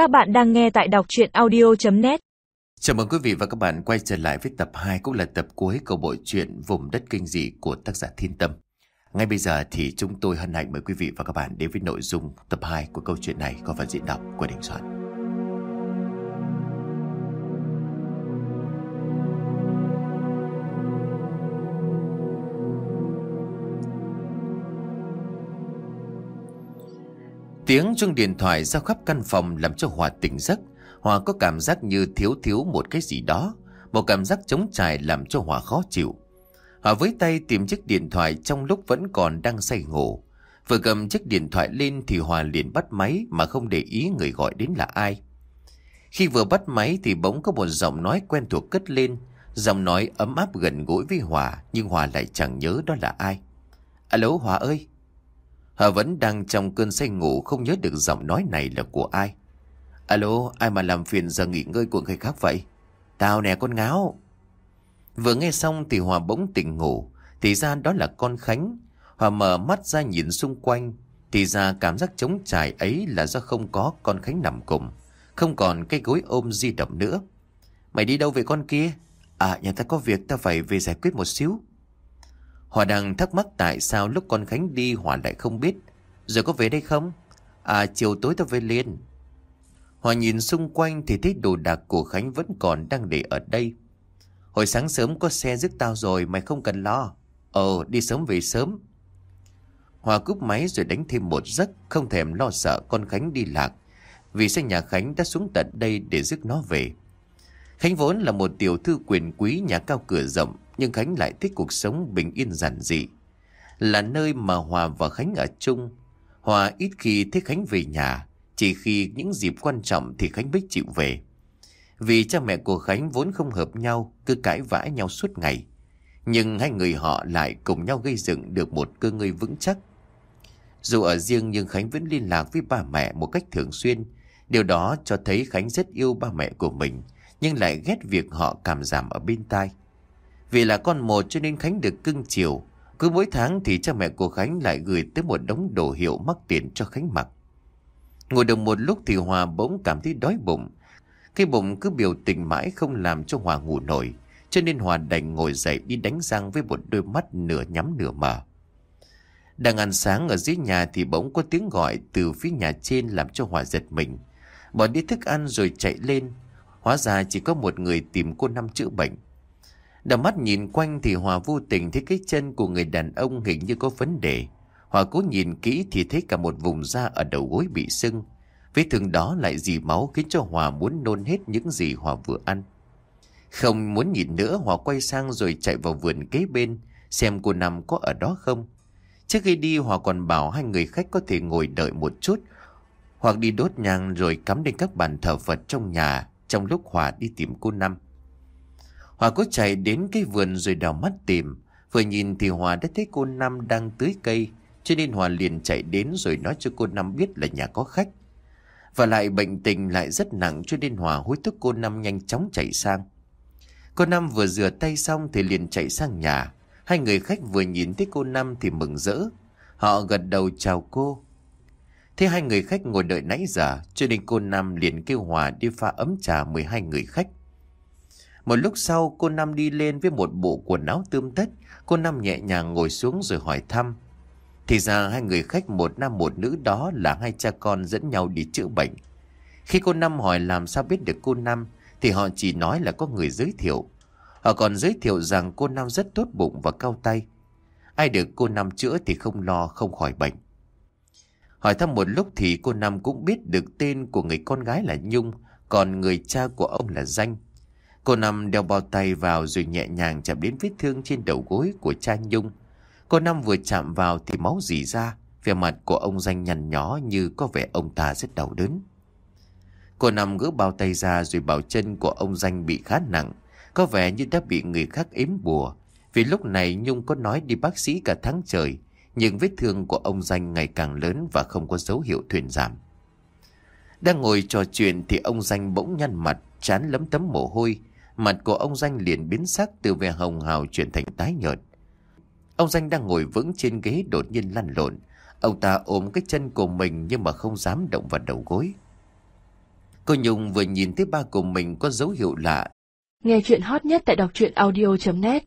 Các bạn đang nghe tại đọc chuyện audio.net Chào mừng quý vị và các bạn quay trở lại với tập 2 cũng là tập cuối của bộ truyện Vùng đất kinh dị của tác giả Thiên Tâm. Ngay bây giờ thì chúng tôi hân hạnh mời quý vị và các bạn đến với nội dung tập 2 của câu chuyện này có phần diễn đọc của Đình Soạn. Tiếng chuông điện thoại ra khắp căn phòng làm cho Hòa tỉnh giấc. Hòa có cảm giác như thiếu thiếu một cái gì đó. Một cảm giác trống trải làm cho Hòa khó chịu. Hòa với tay tìm chiếc điện thoại trong lúc vẫn còn đang say ngủ. Vừa cầm chiếc điện thoại lên thì Hòa liền bắt máy mà không để ý người gọi đến là ai. Khi vừa bắt máy thì bỗng có một giọng nói quen thuộc cất lên. Giọng nói ấm áp gần gũi với Hòa nhưng Hòa lại chẳng nhớ đó là ai. Alo, Hòa ơi! Hờ vẫn đang trong cơn say ngủ không nhớ được giọng nói này là của ai. Alo, ai mà làm phiền giờ nghỉ ngơi của người khác vậy? Tao nè con ngáo. Vừa nghe xong thì Hòa bỗng tỉnh ngủ. Thì ra đó là con Khánh. Hòa mở mắt ra nhìn xung quanh. Thì ra cảm giác trống trải ấy là do không có con Khánh nằm cùng. Không còn cái gối ôm di động nữa. Mày đi đâu về con kia? À, nhà ta có việc ta phải về giải quyết một xíu. Hòa đang thắc mắc tại sao lúc con Khánh đi, Hòa lại không biết. Rồi có về đây không? À chiều tối tao về liền. Hòa nhìn xung quanh thì thấy đồ đạc của Khánh vẫn còn đang để ở đây. Hồi sáng sớm có xe giúp tao rồi, mày không cần lo. Ờ đi sớm về sớm. Hòa cúp máy rồi đánh thêm một giấc, không thèm lo sợ con Khánh đi lạc. Vì xe nhà Khánh đã xuống tận đây để rước nó về. Khánh vốn là một tiểu thư quyền quý nhà cao cửa rộng nhưng Khánh lại thích cuộc sống bình yên giản dị. Là nơi mà Hòa và Khánh ở chung. Hòa ít khi thấy Khánh về nhà, chỉ khi những dịp quan trọng thì Khánh mới chịu về. Vì cha mẹ của Khánh vốn không hợp nhau, cứ cãi vã nhau suốt ngày. Nhưng hai người họ lại cùng nhau gây dựng được một cơ ngơi vững chắc. Dù ở riêng nhưng Khánh vẫn liên lạc với ba mẹ một cách thường xuyên. Điều đó cho thấy Khánh rất yêu ba mẹ của mình, nhưng lại ghét việc họ cảm giảm ở bên tai. Vì là con một cho nên Khánh được cưng chiều. Cứ mỗi tháng thì cha mẹ của Khánh lại gửi tới một đống đồ hiệu mắc tiền cho Khánh mặc. Ngồi được một lúc thì Hòa bỗng cảm thấy đói bụng. Cái bụng cứ biểu tình mãi không làm cho Hòa ngủ nổi. Cho nên Hòa đành ngồi dậy đi đánh răng với một đôi mắt nửa nhắm nửa mở. Đang ăn sáng ở dưới nhà thì bỗng có tiếng gọi từ phía nhà trên làm cho Hòa giật mình. Bỏ đi thức ăn rồi chạy lên. Hóa ra chỉ có một người tìm cô Năm chữa bệnh. Đào mắt nhìn quanh thì Hòa vô tình thấy cái chân của người đàn ông hình như có vấn đề. Hòa cố nhìn kỹ thì thấy cả một vùng da ở đầu gối bị sưng. Vết thương đó lại dì máu khiến cho Hòa muốn nôn hết những gì Hòa vừa ăn. Không muốn nhìn nữa, Hòa quay sang rồi chạy vào vườn kế bên, xem cô Năm có ở đó không. Trước khi đi, Hòa còn bảo hai người khách có thể ngồi đợi một chút hoặc đi đốt nhang rồi cắm lên các bàn thờ Phật trong nhà trong lúc Hòa đi tìm cô Năm. Hòa có chạy đến cái vườn rồi đào mắt tìm. Vừa nhìn thì Hòa đã thấy cô Năm đang tưới cây. Cho nên Hòa liền chạy đến rồi nói cho cô Năm biết là nhà có khách. Và lại bệnh tình lại rất nặng, cho nên Hòa hối thúc cô Năm nhanh chóng chạy sang. Cô Năm vừa rửa tay xong thì liền chạy sang nhà. Hai người khách vừa nhìn thấy cô Năm thì mừng rỡ. Họ gật đầu chào cô. Thế hai người khách ngồi đợi nãy giờ, cho nên cô Nam liền kêu Hòa đi pha ấm trà 12 người khách. Một lúc sau, cô Nam đi lên với một bộ quần áo tươm tất. Cô Nam nhẹ nhàng ngồi xuống rồi hỏi thăm. Thì ra hai người khách một nam một nữ đó là hai cha con dẫn nhau đi chữa bệnh. Khi cô Năm hỏi làm sao biết được cô Năm thì họ chỉ nói là có người giới thiệu. Họ còn giới thiệu rằng cô Năm rất tốt bụng và cao tay. Ai được cô Năm chữa thì không lo, không khỏi bệnh. Hỏi thăm một lúc thì cô Năm cũng biết được tên của người con gái là Nhung, còn người cha của ông là Danh. Cô Năm đeo bao tay vào rồi nhẹ nhàng chạm đến vết thương trên đầu gối của cha Nhung. Cô Năm vừa chạm vào thì máu dì ra, vẻ mặt của ông danh nhằn nhó như có vẻ ông ta rất đau đớn. Cô Năm gỡ bao tay ra rồi bảo chân của ông danh bị khá nặng, có vẻ như đã bị người khác ếm bùa. Vì lúc này Nhung có nói đi bác sĩ cả tháng trời, nhưng vết thương của ông danh ngày càng lớn và không có dấu hiệu thuyền giảm. Đang ngồi trò chuyện thì ông danh bỗng nhăn mặt, chán lấm tấm mồ hôi, Mặt của ông Danh liền biến sắc từ vẻ hồng hào chuyển thành tái nhợt. Ông Danh đang ngồi vững trên ghế đột nhiên lăn lộn. Ông ta ôm cái chân của mình nhưng mà không dám động vào đầu gối. Cô Nhung vừa nhìn thấy ba của mình có dấu hiệu lạ. Nghe chuyện hot nhất tại đọc truyện audio.net